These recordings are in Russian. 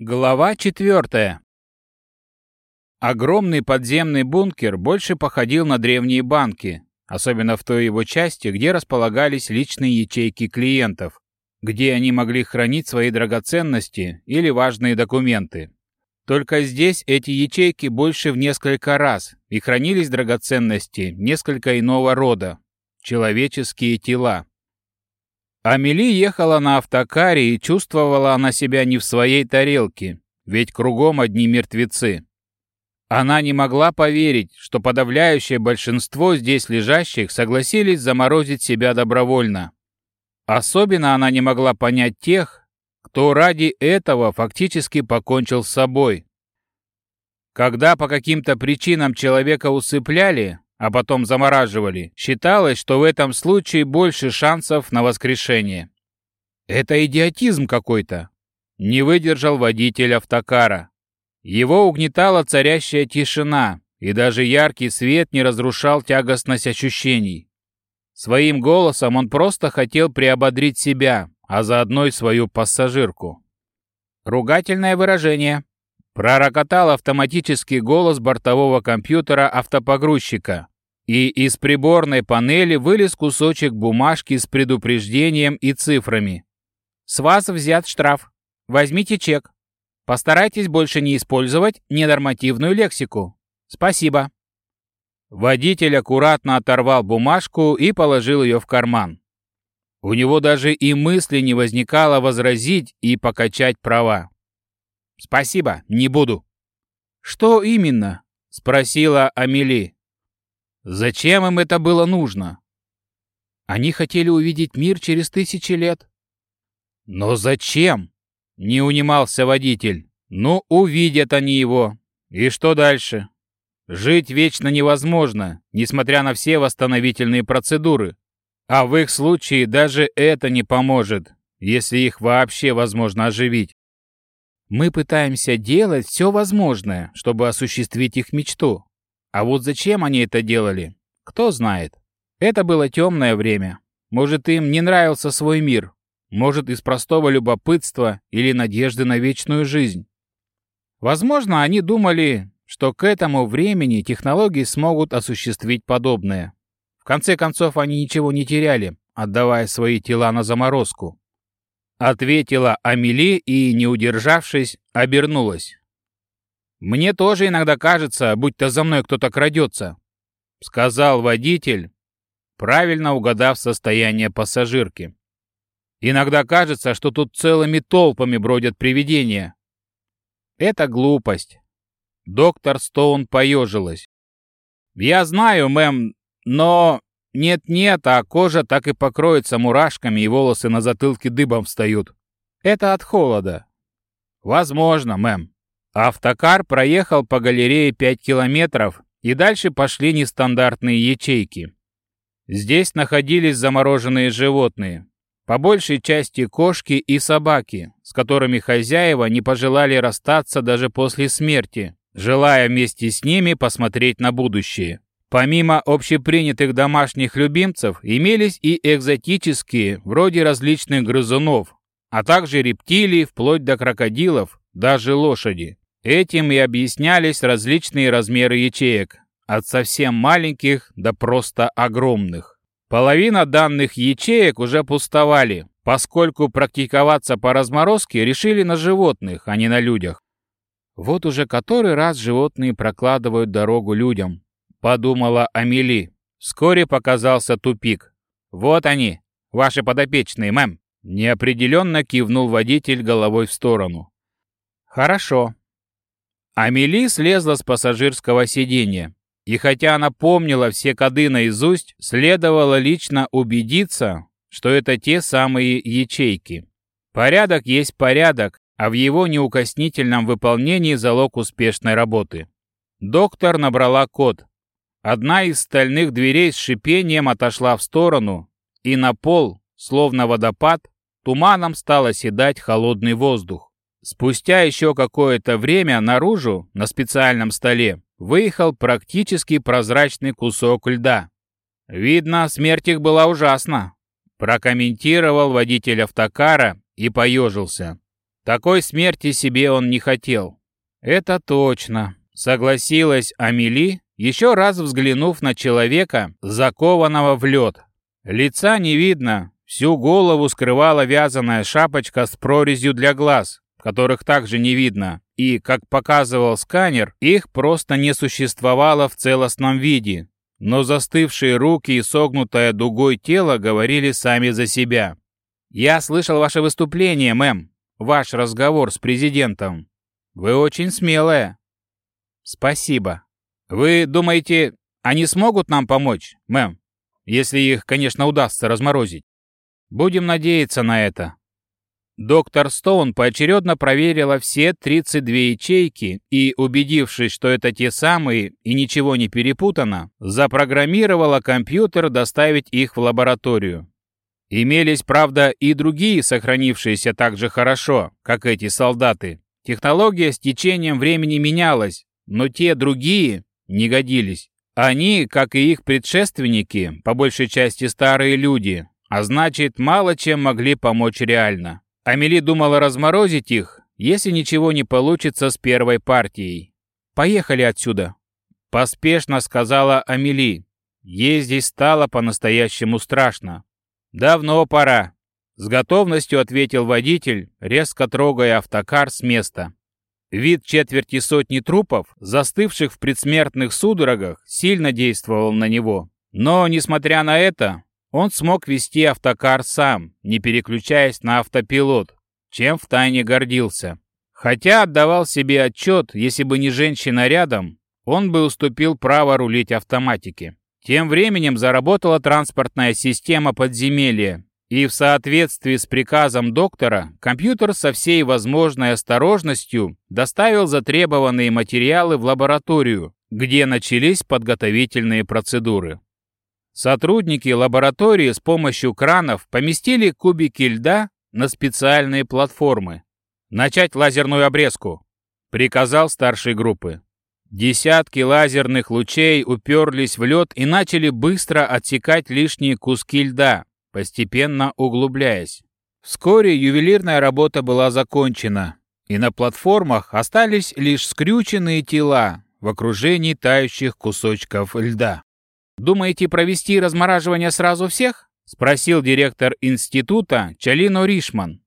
Глава четвертая. Огромный подземный бункер больше походил на древние банки, особенно в той его части, где располагались личные ячейки клиентов, где они могли хранить свои драгоценности или важные документы. Только здесь эти ячейки больше в несколько раз, и хранились драгоценности несколько иного рода – человеческие тела. Амели ехала на автокаре и чувствовала она себя не в своей тарелке, ведь кругом одни мертвецы. Она не могла поверить, что подавляющее большинство здесь лежащих согласились заморозить себя добровольно. Особенно она не могла понять тех, кто ради этого фактически покончил с собой. Когда по каким-то причинам человека усыпляли, а потом замораживали, считалось, что в этом случае больше шансов на воскрешение. Это идиотизм какой-то. Не выдержал водитель автокара. Его угнетала царящая тишина, и даже яркий свет не разрушал тягостность ощущений. Своим голосом он просто хотел приободрить себя, а заодно и свою пассажирку. Ругательное выражение, Пророкотал автоматический голос бортового компьютера автопогрузчика, и из приборной панели вылез кусочек бумажки с предупреждением и цифрами. «С вас взят штраф. Возьмите чек. Постарайтесь больше не использовать ненормативную лексику. Спасибо». Водитель аккуратно оторвал бумажку и положил ее в карман. У него даже и мысли не возникало возразить и покачать права. «Спасибо, не буду». «Что именно?» — спросила Амели. «Зачем им это было нужно?» «Они хотели увидеть мир через тысячи лет». «Но зачем?» — не унимался водитель. «Ну, увидят они его. И что дальше?» Жить вечно невозможно, несмотря на все восстановительные процедуры. А в их случае даже это не поможет, если их вообще возможно оживить. Мы пытаемся делать все возможное, чтобы осуществить их мечту. А вот зачем они это делали, кто знает. Это было темное время. Может, им не нравился свой мир. Может, из простого любопытства или надежды на вечную жизнь. Возможно, они думали, что к этому времени технологии смогут осуществить подобное. В конце концов, они ничего не теряли, отдавая свои тела на заморозку. Ответила Амели и, не удержавшись, обернулась. «Мне тоже иногда кажется, будто за мной кто-то крадется», — сказал водитель, правильно угадав состояние пассажирки. «Иногда кажется, что тут целыми толпами бродят привидения». «Это глупость». Доктор Стоун поежилась. «Я знаю, мэм, но нет-нет, а кожа так и покроется мурашками, и волосы на затылке дыбом встают. Это от холода. Возможно, мэм. Автокар проехал по галерее 5 километров, и дальше пошли нестандартные ячейки. Здесь находились замороженные животные, по большей части кошки и собаки, с которыми хозяева не пожелали расстаться даже после смерти, желая вместе с ними посмотреть на будущее. Помимо общепринятых домашних любимцев, имелись и экзотические, вроде различных грызунов, а также рептилии вплоть до крокодилов, даже лошади. Этим и объяснялись различные размеры ячеек, от совсем маленьких до просто огромных. Половина данных ячеек уже пустовали, поскольку практиковаться по разморозке решили на животных, а не на людях. Вот уже который раз животные прокладывают дорогу людям, — подумала Амели. Вскоре показался тупик. «Вот они, ваши подопечные, мэм!» Неопределенно кивнул водитель головой в сторону. «Хорошо». Амели слезла с пассажирского сиденья. И хотя она помнила все коды наизусть, следовало лично убедиться, что это те самые ячейки. Порядок есть порядок, а в его неукоснительном выполнении залог успешной работы. Доктор набрала код, Одна из стальных дверей с шипением отошла в сторону, и на пол, словно водопад, туманом стал оседать холодный воздух. Спустя еще какое-то время наружу, на специальном столе, выехал практически прозрачный кусок льда. «Видно, смерть их была ужасна», — прокомментировал водитель автокара и поежился. Такой смерти себе он не хотел. Это точно, согласилась Амели, еще раз взглянув на человека, закованного в лед. Лица не видно, всю голову скрывала вязаная шапочка с прорезью для глаз, которых также не видно, и, как показывал сканер, их просто не существовало в целостном виде. Но застывшие руки и согнутое дугой тело говорили сами за себя. «Я слышал ваше выступление, мэм. Ваш разговор с президентом. Вы очень смелая». «Спасибо. Вы думаете, они смогут нам помочь, мэм? Если их, конечно, удастся разморозить. Будем надеяться на это». Доктор Стоун поочередно проверила все 32 ячейки и, убедившись, что это те самые и ничего не перепутано, запрограммировала компьютер доставить их в лабораторию. Имелись, правда, и другие, сохранившиеся так же хорошо, как эти солдаты. Технология с течением времени менялась, но те другие не годились. Они, как и их предшественники, по большей части старые люди, а значит, мало чем могли помочь реально. Амели думала разморозить их, если ничего не получится с первой партией. «Поехали отсюда», — поспешно сказала Амели. Ей здесь стало по-настоящему страшно. «Давно пора», — с готовностью ответил водитель, резко трогая автокар с места. Вид четверти сотни трупов, застывших в предсмертных судорогах, сильно действовал на него. Но, несмотря на это, он смог вести автокар сам, не переключаясь на автопилот, чем втайне гордился. Хотя отдавал себе отчет, если бы не женщина рядом, он бы уступил право рулить автоматики. Тем временем заработала транспортная система подземелья, и в соответствии с приказом доктора компьютер со всей возможной осторожностью доставил затребованные материалы в лабораторию, где начались подготовительные процедуры. Сотрудники лаборатории с помощью кранов поместили кубики льда на специальные платформы. «Начать лазерную обрезку», — приказал старший группы. Десятки лазерных лучей уперлись в лед и начали быстро отсекать лишние куски льда, постепенно углубляясь. Вскоре ювелирная работа была закончена, и на платформах остались лишь скрюченные тела в окружении тающих кусочков льда. «Думаете провести размораживание сразу всех?» — спросил директор института Чалино Ришман.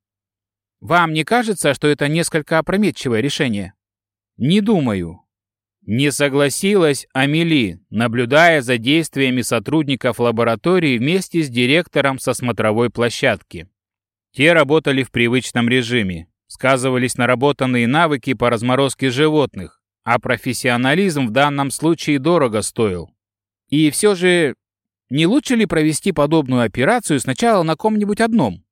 «Вам не кажется, что это несколько опрометчивое решение?» «Не думаю». Не согласилась Амели, наблюдая за действиями сотрудников лаборатории вместе с директором со смотровой площадки. Те работали в привычном режиме, сказывались наработанные навыки по разморозке животных, а профессионализм в данном случае дорого стоил. И все же, не лучше ли провести подобную операцию сначала на ком-нибудь одном?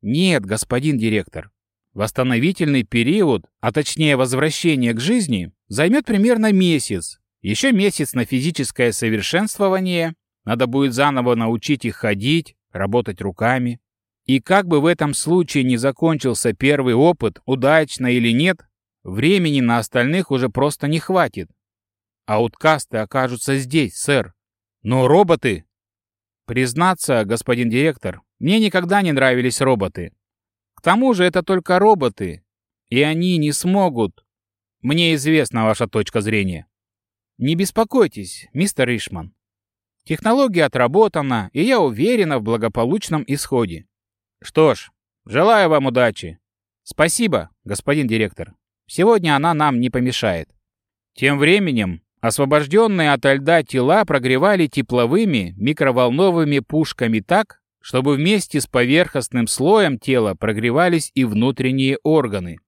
Нет, господин директор. Восстановительный период, а точнее возвращение к жизни, займет примерно месяц. Еще месяц на физическое совершенствование. Надо будет заново научить их ходить, работать руками. И как бы в этом случае не закончился первый опыт, удачно или нет, времени на остальных уже просто не хватит. Ауткасты окажутся здесь, сэр. Но роботы... Признаться, господин директор, мне никогда не нравились роботы. Тому же это только роботы, и они не смогут... Мне известна ваша точка зрения. Не беспокойтесь, мистер Ришман. Технология отработана, и я уверена в благополучном исходе. Что ж, желаю вам удачи. Спасибо, господин директор. Сегодня она нам не помешает. Тем временем Освобожденные от льда тела прогревали тепловыми микроволновыми пушками так, чтобы вместе с поверхностным слоем тела прогревались и внутренние органы.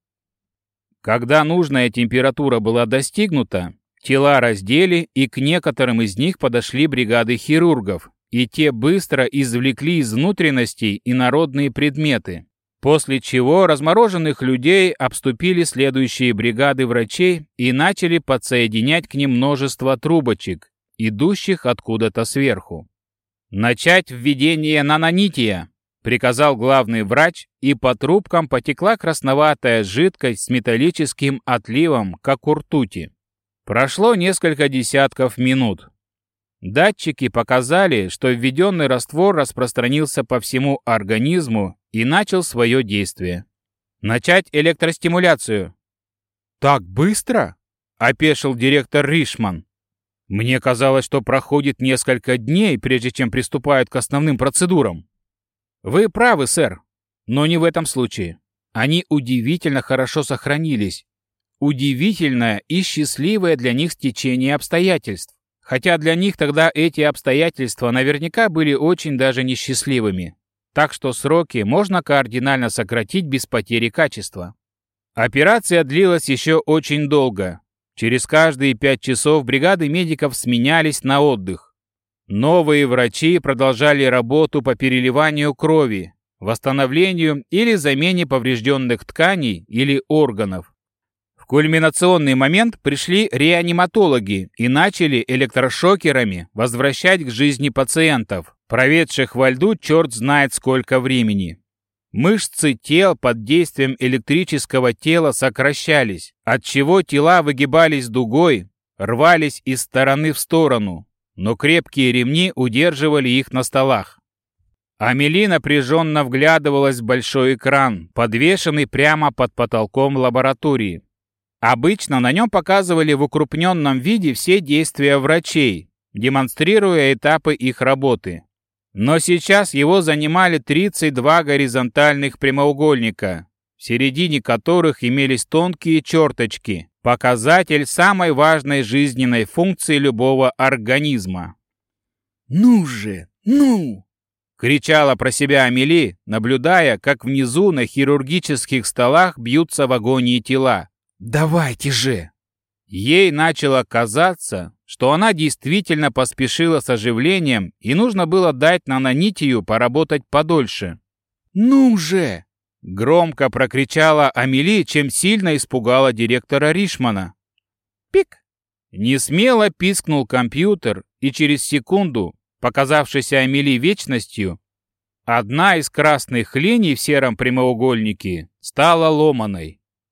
Когда нужная температура была достигнута, тела раздели, и к некоторым из них подошли бригады хирургов, и те быстро извлекли из внутренностей инородные предметы. После чего размороженных людей обступили следующие бригады врачей и начали подсоединять к ним множество трубочек, идущих откуда-то сверху. «Начать введение нанонития», — приказал главный врач, и по трубкам потекла красноватая жидкость с металлическим отливом, как у ртути. Прошло несколько десятков минут. Датчики показали, что введенный раствор распространился по всему организму и начал свое действие. Начать электростимуляцию. Так быстро? Опешил директор Ришман. Мне казалось, что проходит несколько дней, прежде чем приступают к основным процедурам. Вы правы, сэр, но не в этом случае. Они удивительно хорошо сохранились. Удивительное и счастливое для них стечение обстоятельств. Хотя для них тогда эти обстоятельства наверняка были очень даже несчастливыми. Так что сроки можно кардинально сократить без потери качества. Операция длилась еще очень долго. Через каждые пять часов бригады медиков сменялись на отдых. Новые врачи продолжали работу по переливанию крови, восстановлению или замене поврежденных тканей или органов. В кульминационный момент пришли реаниматологи и начали электрошокерами возвращать к жизни пациентов, проведших во льду черт знает сколько времени. Мышцы тел под действием электрического тела сокращались, отчего тела выгибались дугой, рвались из стороны в сторону, но крепкие ремни удерживали их на столах. Амели напряженно вглядывалась в большой экран, подвешенный прямо под потолком лаборатории. Обычно на нем показывали в укрупненном виде все действия врачей, демонстрируя этапы их работы. Но сейчас его занимали 32 горизонтальных прямоугольника, в середине которых имелись тонкие черточки, показатель самой важной жизненной функции любого организма. «Ну же, ну!» Кричала про себя Амели, наблюдая, как внизу на хирургических столах бьются в агонии тела. «Давайте же!» Ей начало казаться, что она действительно поспешила с оживлением и нужно было дать нанонитию поработать подольше. «Ну же!» — громко прокричала Амели, чем сильно испугала директора Ришмана. «Пик!» Несмело пискнул компьютер, и через секунду показавшейся Амели вечностью, одна из красных линий в сером прямоугольнике стала ломаной.